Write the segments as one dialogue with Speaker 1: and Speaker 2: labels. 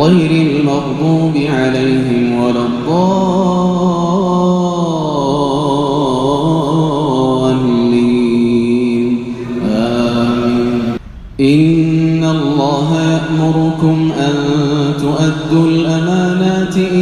Speaker 1: غير المغضوب عليهم ولا الضالين. آمين. إن الله يأمركم أن تؤدوا الأمانات إلى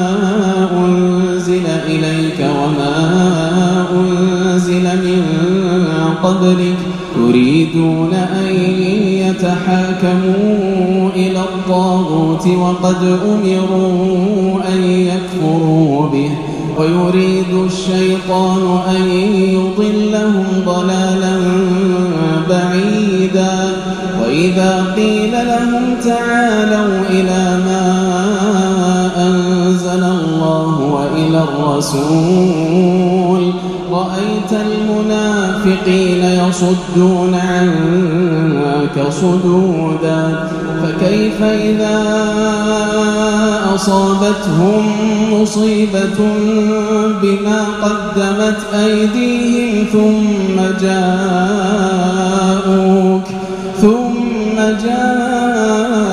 Speaker 1: قبلك يريدون أن يتحاكموا إلى الطاغوت وقد أمروا أن يكفروا به ويريد الشيطان أن يضلهم ضلالا بعيدا وإذا قيل لهم تعالوا إلى ما أنزل الله وإلى الرسول رأيت المنافقين يصدون عنك صدودا فكيف إذا أصابتهم مصيبة بما قدمت أيديهم ثم جاءوك ثم جاءوك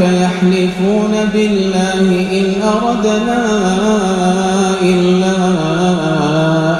Speaker 1: يحلفون بالله إن أردنا إلا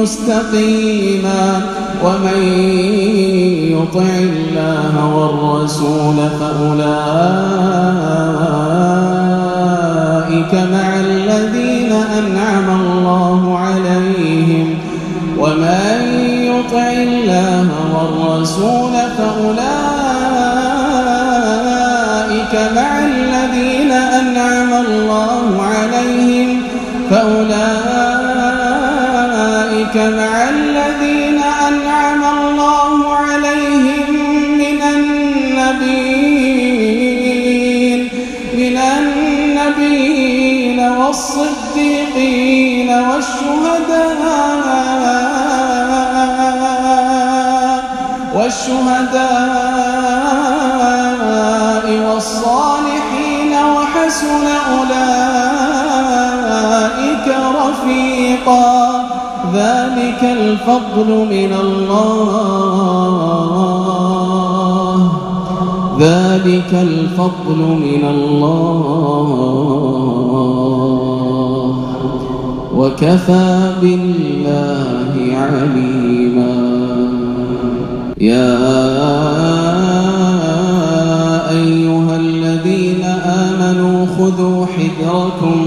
Speaker 1: مستقيما ومن يطع الله والرسول فأولئك مع الذين أنعم الله عليهم ومن يطع الله والرسول فأولئك مع الذين أنعم الله عليهم فأولئك مع الذين أنعم الله عليهم من النبيين من النبيين والصديقين والشهداء والشهداء والصالحين وحسن أولئك رفيقا. ذلك الفضل من الله. ذلك الفضل من الله. وكفى بالله عليما. يا أيها الذين آمنوا خذوا حذركم